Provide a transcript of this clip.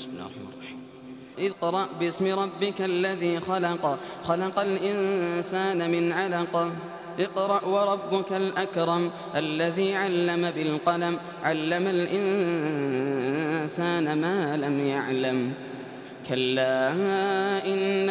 بسم الله الرحمن الرحيم. اقرأ باسم ربك الذي خلق خلق الإنسان من علق. اقرأ وربك الأكرم الذي علم بالقلم علم الإنسان ما لم يعلم. كلا إن